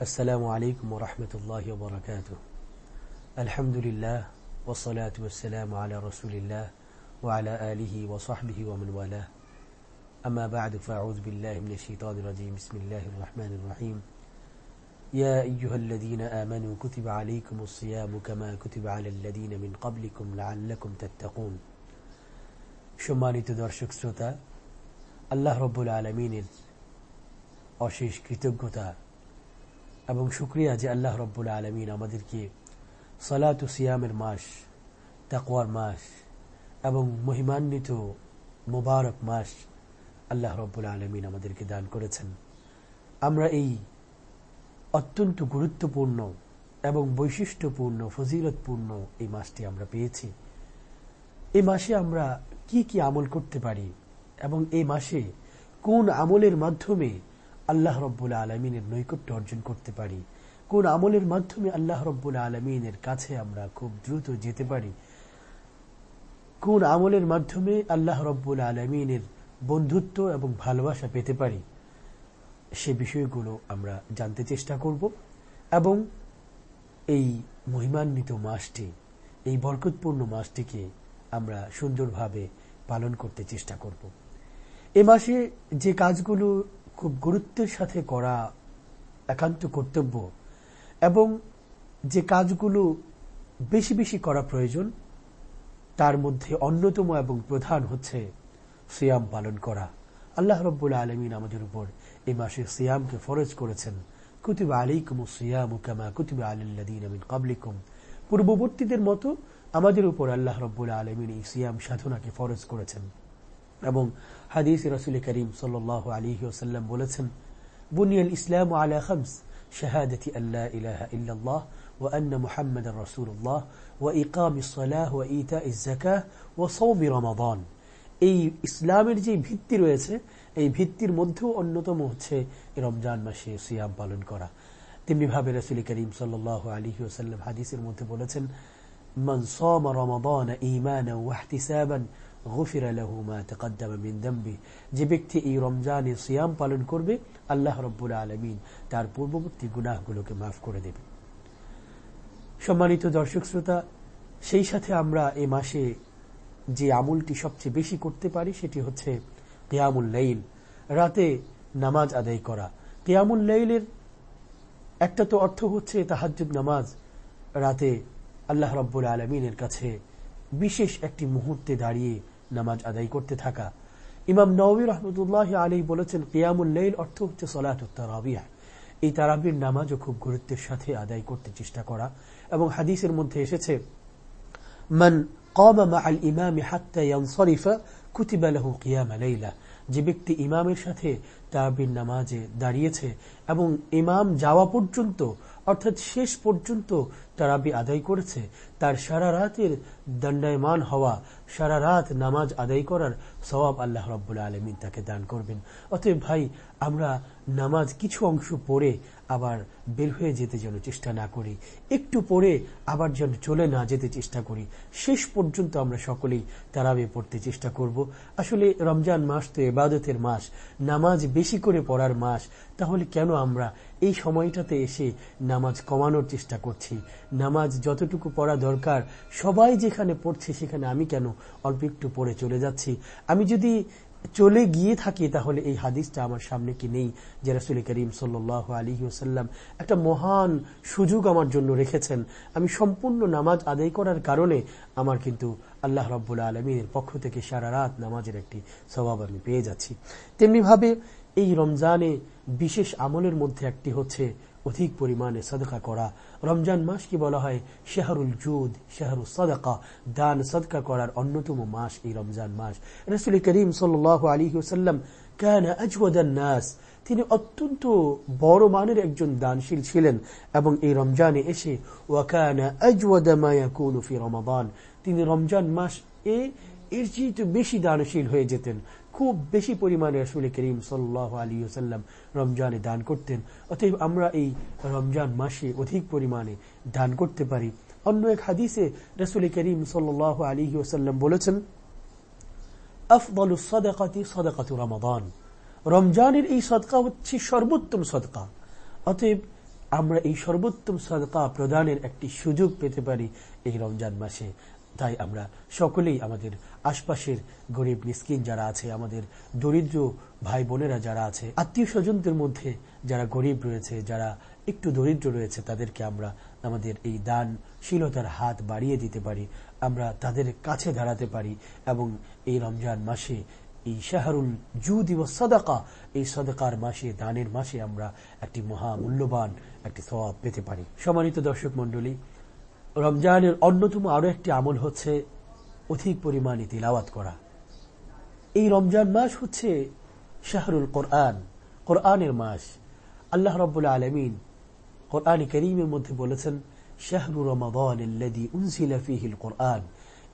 السلام عليكم ورحمة الله وبركاته الحمد لله والصلاة والسلام على رسول الله وعلى آله وصحبه ومن والاه أما بعد فأعوذ بالله من الشيطان الرجيم بسم الله الرحمن الرحيم يا أيها الذين آمنوا كتب عليكم الصيام كما كتب على الذين من قبلكم لعلكم تتقون সম্মানিত দর্শক শ্রোতা আল্লাহ রব্বুল আলমিনের অশেষ কৃতজ্ঞতা এবং শুক্রিয়া যে আল্লাহ রব্বুল আলমিন আমাদেরকে সালাত সিয়ামের মাস, তাকওয়ার মাস এবং মহিমান্বিত মোবারক মাস আল্লাহ রব্বুল আলমিন আমাদেরকে দান করেছেন। আমরা এই অত্যন্ত গুরুত্বপূর্ণ এবং বৈশিষ্ট্যপূর্ণ, ফজিলতপূর্ণ এই মাসটি আমরা পেয়েছি। এই মাসে আমরা কি কি আমল করতে পারি এবং এই মাসে কোন আমলের মাধ্যমে আল্লাহ রব্বুল আলমিনের নৈকট্য অর্জন করতে পারি। কোন আমলের মাধ্যমে আল্লাহ রব্বুল আলমিনের কাছে আমরা খুব দ্রুত যেতে পারি। কোন আমলের মাধ্যমে আল্লাহ রব্বুল আলমিনের বন্ধুত্ব এবং ভালোবাসা পেতে পারি, সে বিষয়গুলো আমরা জানতে চেষ্টা করব এবং এই মহিমান্বিত মাসটি, এই বরকতপূর্ণ মাসটিকে আমরা সুন্দরভাবে পালন করতে চেষ্টা করব। এ মাসে যে কাজগুলো খুব গুরুত্বের সাথে করা একান্ত কর্তব্য এবং যে কাজগুলো বেশি বেশি করা প্রয়োজন, তার মধ্যে অন্যতম এবং প্রধান হচ্ছে সিয়াম পালন করা। আল্লাহ রব্বুল আলমিন আমাদের উপর এই মাসে সিয়ামকে ফরজ করেছেন। কুতুব আলিকুম সিয়াম কামা কুতুব আমিন কাবলিকুম পূর্ববর্তীদের মতো আমাদের উপর আল্লাহ রব্বুল আলমিন এই সিয়াম সাধনাকে ফরজ করেছেন। এবং হাদিস রসুল করিম সাল আলী ওসাল্লাম বলেছেন বুনিয়াল ইসলাম আলা খামস شهادة أن لا إله إلا الله وأن محمد رسول الله وإقام الصلاة وإيتاء الزكاة وصوم رمضان এই ইসলামের যে ভিত্তি রয়েছে এই ভিত্তির মধ্যেও অন্যতম হচ্ছে রমজান মাসে সিয়াম পালন করা তেমনি ভাবে রসুল করিম সাল আলী ওসাল্লাম হাদিসের মধ্যে বলেছেন من صام رمضان إيمانا যে ব্যক্তি এই রমজানে সিয়াম পালন করবে, আল্লাহ রব্বুল আলমিন তার পূর্ববর্তী গুনাহগুলোকে মাফ করে দেবে সম্মানিত দর্শক শ্রোতা, সেই সাথে আমরা এ মাসে যে আমুলটি সবচেয়ে বেশি করতে পারি সেটি হচ্ছে কেয়ামুল লাইল, রাতে নামাজ আদায় করা। কেয়ামুল লাইলের একটা তো অর্থ হচ্ছে তাহাজুদ নামাজ, রাতে আল্লাহ রব্বুল আলমিনের কাছে বিশেষ একটি মুহূর্তে দাঁড়িয়ে নামাজ আদায় করতে থাকা। ইমাম নবী রহমতুল্লাহ আলী বলেছেন, কিয়ামুল লেইল অর্থ হচ্ছে সলাত এই তারাবির নামাজও খুব গুরুত্বের সাথে আদায় করতে চেষ্টা করা এবং হাদিসের মধ্যে এসেছে, মান কমা আল ইমামি হাত্তাইয়ানসরিফা কুতিবালাহু যে ব্যক্তি ইমামের সাথে তারাবির নামাজে দাঁড়িয়েছে এবং ইমাম যাওয়া পর্যন্ত, অর্থাৎ শেষ পর্যন্ত তারাবি আদায় করেছে, তার সারা রাতের দণ্ডায়মান হওয়া, সারা রাত নামাজ আদায় করার সবাব আল্লাহ রব্বুল আলমিন তাকে দান করবেন। অতএব ভাই, আমরা নামাজ কিছু অংশ পড়ে আবার বের হয়ে যেতে যেন চেষ্টা না করি, একটু পড়ে আবার যেন চলে না যেতে চেষ্টা করি। শেষ পর্যন্ত আমরা সকলেই তারাবে পড়তে চেষ্টা করব। আসলে রমজান মাস তো এবাদতের মাস, নামাজ বেশি করে পড়ার মাস, তাহলে কেন আমরা এই সময়টাতে এসে নামাজ কমানোর চেষ্টা করছি? নামাজ যতটুকু পড়া দরকার, সবাই যেখানে পড়ছে সেখানে আমি কেন অল্প একটু পড়ে চলে যাচ্ছি? আমি যদি চলে গিয়ে থাকি তাহলে এই হাদিসটা আমার সামনে কি নেই যে রাসুল করিম সাল আলী ওসাল্লাম একটা মহান সুযোগ আমার জন্য রেখেছেন। আমি সম্পূর্ণ নামাজ আদায় করার কারণে আমার কিন্তু আল্লাহ রব্বুল আলমীর পক্ষ থেকে সারা রাত নামাজের একটি স্বভাব আমি পেয়ে যাচ্ছি। তেমনিভাবে এই রমজানে বিশেষ আমলের মধ্যে একটি হচ্ছে অধিক পরিমাণে সদকা করা। রমজান মাস কি বলা হয়? শেহরুল জুদ, শেহরুল সদকা। দান, সদকা করার অন্যতম মাস এই রমজান মাস। রসুল করিম সাল আলী সাল্লাম কেন নাস। তিনি অত্যন্ত বড় মানের একজন দানশীল ছিলেন এবং এই রমজানে এসে, ওয়াকানা রমাদান। তিনি রমজান মাস এ এর চেয়ে বেশি দানশীল হয়ে যেতেন। খুব বেশি পরিমাণে রসুল করিম সাল্লাহ আলী সাল্লাম রমজানে দান করতেন। অতএব আমরা এই রমজান মাসে অধিক পরিমাণে দান করতে পারি। অন্য এক হাদিসে রসুল করিম সাল্লাহ আলী সাল্লাম বলেছেন রমাদান। রমজানের এই সদকা হচ্ছে সর্বোত্তম সদকা। অতএব আমরা এই সর্বোত্তম সদকা প্রদানের একটি সুযোগ পেতে পারি এই রমজান মাসে। তাই আমরা সকলেই আমাদের আশপাশের গরিব মিসকিন যারা আছে, আমাদের দরিদ্র ভাই বোনেরা যারা আছে আত্মীয় স্বজনদের মধ্যে যারা গরিব রয়েছে, যারা একটু দরিদ্র রয়েছে, তাদেরকে আমরা আমাদের এই দানশীলতার হাত বাড়িয়ে দিতে পারি, আমরা তাদের কাছে দাঁড়াতে পারি এবং এই রমজান মাসে, এই শাহরুল জু দিবস সদাকা, এই সদাকার মাসে, দানের মাসে আমরা একটি মহা মূল্যবান একটি সবাব পেতে পারি। সম্মানিত দর্শক মন্ডলী রমজানের অন্যতম আরও একটি আমল হচ্ছে অধিক পরিমাণে তিলাওয়াত করা। এই রমজান মাস হচ্ছে শাহরুল কোরআন, কোরআনের মাস। আল্লাহ রব্বুল্লা আলমিন কোরআন করিমের মধ্যে বলেছেন, শাহরু রমাদান কোরআন।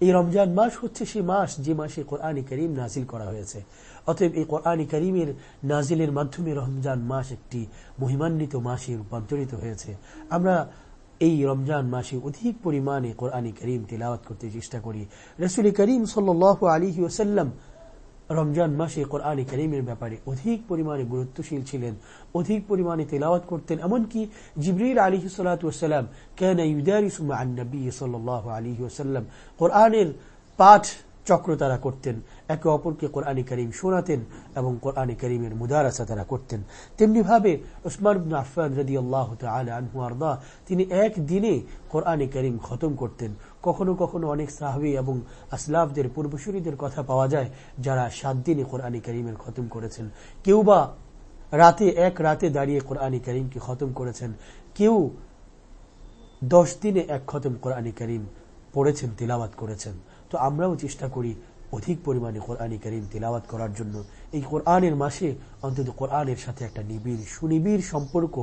এই রমজান মাস হচ্ছে সে মাস যে মাসে কোরআন করিম নাজিল করা হয়েছে। অতএব এই কোরআন করিমের নাজিলের মাধ্যমে রমজান মাস একটি মহিমান্বিত মাসে রূপান্তরিত হয়েছে। আমরা এই রমজান মাসে অধিক পরিমাণে কোরআনে করিম তিলাওয়াত করতে চেষ্টা করি। রসুল করিম সাল আলী ওসাল্লাম রমজান মাসে কোরআন করিমের ব্যাপারে অধিক পরিমাণে গুরুত্বশীল ছিলেন, অধিক পরিমাণে তেলাওয়াত করতেন, এমনকি জিবরির আলী সালাতাম কেন ইউদারিসুমা আন্নবী সাল আলী ওসাল্লাম কোরআনের পাঠ চক্র তারা করতেন। একে অপরকে কোরআনী করিম শোনাতেন এবং কোরআনী করিমের মুদারাসা তারা করতেন। তেমনিভাবে ওসমান আফান রদি আল্লাহ আনহু তিনি এক দিনে কোরআনী করিম খতম করতেন। কখনো কখনো অনেক সাহাবি এবং আসলাফদের পূর্বসূরীদের কথা পাওয়া যায় যারা সাত দিনে কোরআনী করিমের খতম করেছেন। কেউ বা রাতে এক রাতে দাঁড়িয়ে কোরআনী করিমকে খতম করেছেন। কেউ দশ দিনে এক খতম কোরআনী করিম পড়েছেন তিলাবাত করেছেন। তো আমরাও চেষ্টা করি অধিক পরিমাণে কোরআনী করিম তিলাওয়াত করার জন্য। এই কোরআনের মাসে অন্তত কোরআনের সাথে একটা নিবিড়, সুনিবিড় সম্পর্ক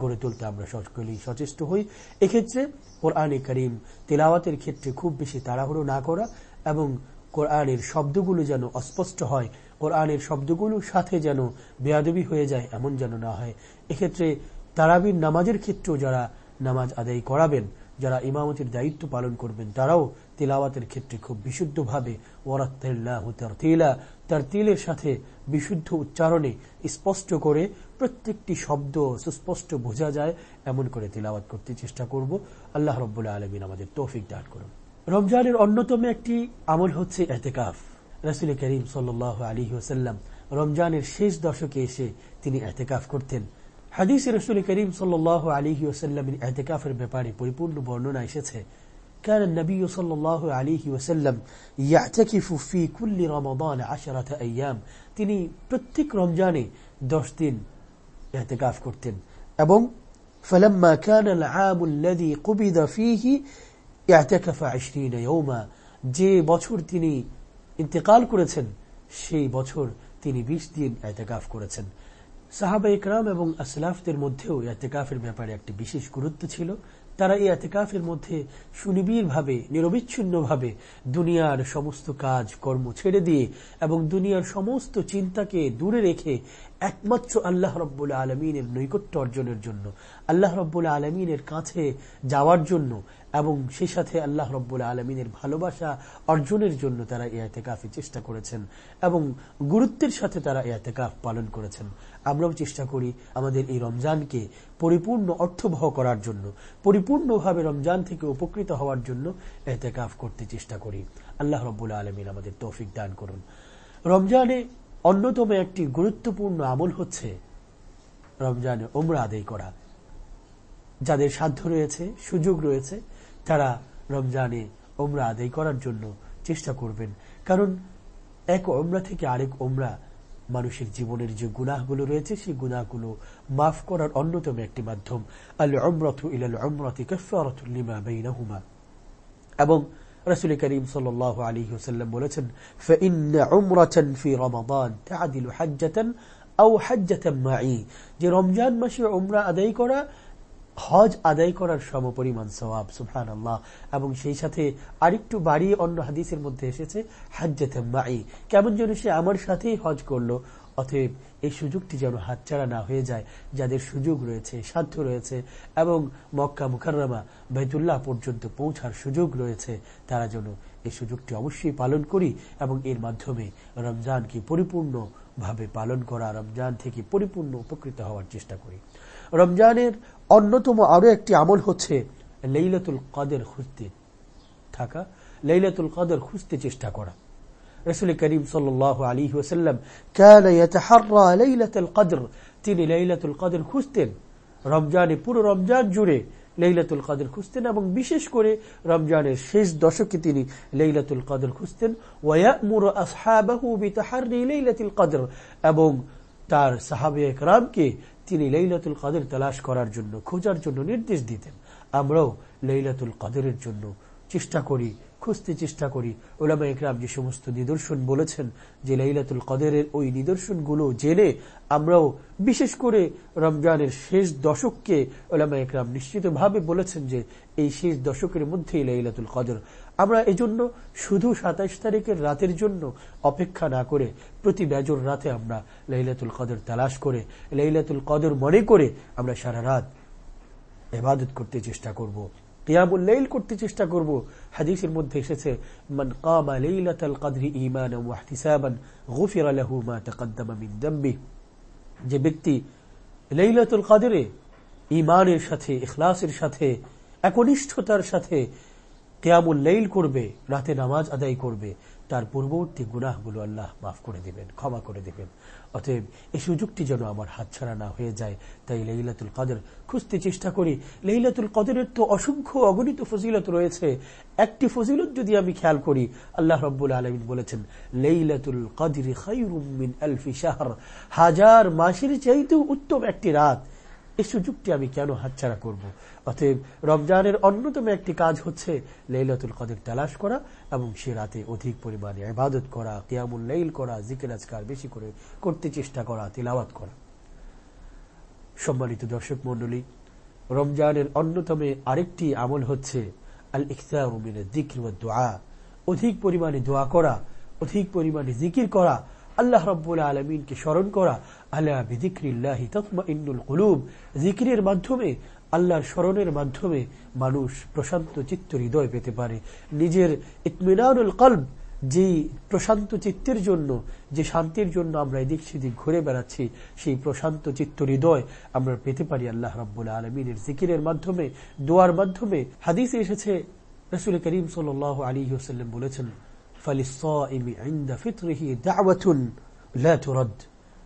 গড়ে তুলতে আমরা সকলেই সচেষ্ট হই। এক্ষেত্রে কোরআনে করিম তেলাওয়াতের ক্ষেত্রে খুব বেশি তাড়াহুড়ো না করা এবং কোরআনের শব্দগুলো যেন অস্পষ্ট হয়, কোরআনের শব্দগুলোর সাথে যেন বেয়াদবি হয়ে যায় এমন যেন না হয়। এক্ষেত্রে তারাবির নামাজের ক্ষেত্রেও যারা নামাজ আদায় করাবেন যারা ইমামতির দায়িত্ব পালন করবেন, তারাও তিলাওয়াতের ক্ষেত্রে খুব বিশুদ্ধভাবে তার তিলের সাথে বিশুদ্ধ উচ্চারণে স্পষ্ট করে প্রত্যেকটি শব্দ সুস্পষ্ট বোঝা যায়, এমন করে তিলাওয়াত করতে চেষ্টা করব। আল্লাহ রব্বুল্লাহ আলমিন আমাদের তৌফিক দান করুন। রমজানের অন্যতম একটি আমল হচ্ছে এতেকাফ। রাসুল করিম সাল আলী ওসাল্লাম রমজানের শেষ দশকে এসে তিনি এতেকাফ করতেন। হাদিস রসুল করিম সাল আলী ওসাল্লামের এতেকাফের ব্যাপারে পরিপূর্ণ বর্ণনা এসেছে كان النبي صلى الله عليه وسلم يعتكف في كل رمضان عشرة أيام তিনি প্রত্যেক রমজানে দশ দিন এতেকাফ করতেন এবং فلما كان العام الذي قبض فيه اعتكف عشرين يوما যে বছর তিনি ইন্তেকাল করেছেন সেই বছর তিনি বিশ দিন এতেকাফ করেছেন সাহাবা ইকরাম এবং আসলাফদের মধ্যেও এতেকাফের ব্যাপারে একটি বিশেষ গুরুত্ব ছিল। তারা এই এতেকাফের মধ্যে সুনিবিড়ভাবে, নিরবিচ্ছিন্নভাবে দুনিয়ার সমস্ত কাজ, কর্ম ছেড়ে দিয়ে এবং দুনিয়ার সমস্ত চিন্তাকে দূরে রেখে একমাত্র আল্লাহ রব্বুল আলমিনের নৈকট্য অর্জনের জন্য, আল্লাহ রব্বুল আলমিনের কাছে যাওয়ার জন্য এবং সে সাথে আল্লাহ রব্বুল আলমিনের ভালোবাসা অর্জনের জন্য তারা এ এতেকাফে চেষ্টা করেছেন এবং গুরুত্বের সাথে তারা এ এতেকাফ পালন করেছেন। আমরাও চেষ্টা করি আমাদের এই রমজানকে পরিপূর্ণ অর্থবহ করার জন্য, পরিপূর্ণভাবে রমজান থেকে উপকৃত হওয়ার জন্য এতে কাফ করতে চেষ্টা করি। আল্লাহ রব্বুল আলমিন আমাদের তৌফিক দান করুন। রমজানে অন্যতম একটি গুরুত্বপূর্ণ আমল হচ্ছে রমজানে ওমরা আদায় করা। যাদের সাধ্য রয়েছে, সুযোগ রয়েছে তারা রমজানে ওমরা আদায় করার জন্য চেষ্টা করবেন। কারণ এক ওমরা থেকে আরেক ওমরা মানুষের জীবনের যে গুনাহগুলো রয়েছে, সেই গুনাহগুলো মাফ করার অন্যতম একটি মাধ্যম। এবং রসুল করিম সাল বলেছেন যে রমজান মাসে উমরা আদায় করা হজ আদায় করার সমপরিমাণ সবাব সুফান আল্লাহ এবং সেই সাথে আরেকটু বাড়িয়ে অন্য হাদিসের মধ্যে এসেছে, হাজ্জাতে কেমন যেন সে আমার সাথেই হজ করল, অতএব এই সুযোগটি যেন হাতছাড়া না হয়ে যায়, যাদের সুযোগ রয়েছে, সাধ্য রয়েছে, এবং মক্কা মুখাররামা বেতুল্লাহ পর্যন্ত পৌঁছার সুযোগ রয়েছে, তারা যেন এই সুযোগটি অবশ্যই পালন করি এবং এর মাধ্যমে রমজানকে পরিপূর্ণভাবে পালন করা, রমজান থেকে পরিপূর্ণ উপকৃত হওয়ার চেষ্টা করি। রমজানের অন্যতম আরও একটি আমল হচ্ছে লেইলাতুল কদের খুঁজতে থাকা, লেইলাতুল কদর খুঁজতে চেষ্টা করা। রসুল করিম সাল আলী ওসাল্লাম তিনি লাইলাতুল কদর খুঁজতেন। রমজানে পুরো রমজান জুড়ে লেইলাতুল কদর খুঁজতেন এবং বিশেষ করে রমজানের শেষ দশকে তিনি লেইলাতুল কদর খুঁজতেন। লেইলাতুল কদর। এবং তার সাহাবে একরামকে তিনি লেইলাতুল কাদের তালাশ করার জন্য খোঁজার জন্য নির্দেশ দিতেন। আমরাও লেইলাতুল কাদের জন্য চেষ্টা করি খুঁজতে চেষ্টা করি। ওলামা ইকরাম যে সমস্ত নিদর্শন বলেছেন যে লাইলাতুল কদরের ওই নিদর্শনগুলো জেনে আমরাও বিশেষ করে রমজানের শেষ দশককে ওলামা ইকরাম নিশ্চিতভাবে বলেছেন যে এই শেষ দশকের মধ্যেই লাইলাতুল কদর। আমরা এজন্য শুধু সাতাইশ তারিখের রাতের জন্য অপেক্ষা না করে প্রতি বেজর রাতে আমরা লাইলাতুল কদর তালাশ করে, লাইলাতুল কদর মনে করে আমরা সারা রাত এবাদত করতে চেষ্টা করব। কিয়ামুল্লাইল করতে চেষ্টা করব। হাদিসের মধ্যে এসেছে, মান কামা লাইলাতাল কদরি ঈমানান ওয়া ইহতিসাবান, গুফিরা লাহু মা তাকদ্দামা মিন দামবি যে ব্যক্তি লাইলাতুল কদরে ঈমানের সাথে, ইখলাসের সাথে, একনিষ্ঠতার সাথে কেয়ামুল লাইল করবে, রাতে নামাজ আদায় করবে তার পূর্ববর্তী গুনাহগুলো আল্লাহ মাফ করে দিবেন, ক্ষমা করে দিবেন। অতএব এই সুযোগটি যেন আমার হাতছাড়া না হয়ে যায়, তাই লেইলাতুল কদর খুঁজতে চেষ্টা করি। লেইলাতুল কদরের তো অসংখ্য অগণিত ফজিলত রয়েছে। একটি ফজিলত যদি আমি খেয়াল করি, আল্লাহ রব্বুল আলমিন বলেছেন, লেইলাতুল কদরি শাহর। হাজার মাসের চাইতেও উত্তম একটি রাত। এই সুযোগটি আমি কেন হাতছাড়া করব। অতএব রমজানের অন্যতম একটি কাজ হচ্ছে লেইলাতুল কদের তালাশ করা এবং সে রাতে অধিক পরিমাণে আবাদত করা, কিয়ামুল লেইল করা, জিকের আজকার বেশি করে করতে চেষ্টা করা, তিলাওয়াত করা সম্মানিত দর্শক মন্ডলী রমজানের অন্যতম আরেকটি আমল হচ্ছে আল ইখতামিনের জিকির দোয়া অধিক পরিমাণে দোয়া করা, অধিক পরিমাণে জিকির করা আল্লাহ রব্বুল আলমিনকে স্মরণ করা আল্লাহ বিদিক্রিল্লাহি তৎমা ইন্নুল কুলুব, জিকিরের মাধ্যমে, আল্লাহর স্মরণের মাধ্যমে মানুষ প্রশান্ত চিত্ত হৃদয় পেতে পারে। নিজের ইতমিনানুল কল্ব, যেই প্রশান্ত চিত্তের জন্য, যে শান্তির জন্য আমরা এদিক সেদিক ঘুরে বেড়াচ্ছি, সেই প্রশান্ত চিত্ত হৃদয় আমরা পেতে পারি আল্লাহ রব্বুল আলমিনের জিকিরের মাধ্যমে, দোয়ার মাধ্যমে। হাদিসে এসেছে, রসুল করিম সাল আলী হোসাল্লাম বলেছেন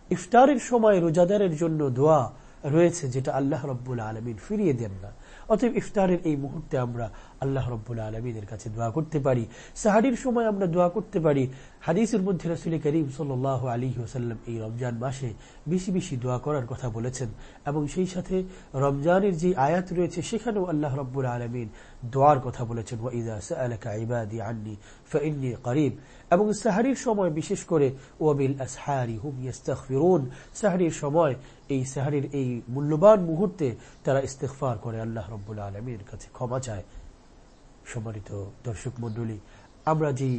ইফতারের সময় রোজাদারের জন্য দোয়া রয়েছে যেটা আল্লাহ রব্বুল আলমিন ফিরিয়ে দেন না। অতএব ইফতারের এই মুহূর্তে আমরা আল্লাহ রব্বুল আলমিনের কাছে দোয়া করতে পারি। সাহারির সময় আমরা দোয়া করতে পারি। হাদিসের মধ্যে রসুল করিম সাল আলী ওসাল্লাম এই রমজান মাসে বেশি বেশি দোয়া করার কথা বলেছেন এবং সেই সাথে রমজানের যে আয়াত রয়েছে সেখানেও আল্লাহ রব্বুল আলমিন দোয়ার কথা বলেছেন। ওয়াইদা সালাকা ইবাদি আন্নি ফাইন্নি করিব। এবং সাহারির সময় বিশেষ করে, ওয়াবিল আসহারি হুম ইস্তাকফিরুন সাহারির সময় এই সাহারির এই মূল্যবান মুহূর্তে তারা ইস্তেকফার করে, আল্লাহ রব্বুল আলমীর কাছে ক্ষমা চায়। সম্মানিত দর্শক মন্ডলী আমরা যেই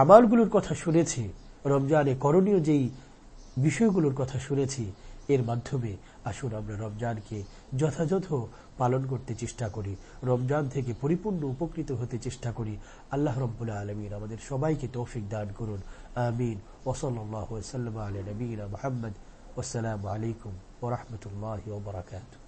আমালগুলোর কথা শুনেছি, রমজানে করণীয় যেই বিষয়গুলোর কথা শুনেছি এর মাধ্যমে আসুন আমরা রমজানকে যথাযথ পালন করতে চেষ্টা করি। রমজান থেকে পরিপূর্ণ উপকৃত হতে চেষ্টা করি। আল্লাহ রব্বুল্লাহ আলমিন আমাদের সবাইকে তৌফিক দান করুন। আমিন। ওসল্লাহ সাল্লাম আলী নবীন মোহাম্মদ। আসসালামু আলাইকুম ওরহমতুল্লাহ ওবরাকাতু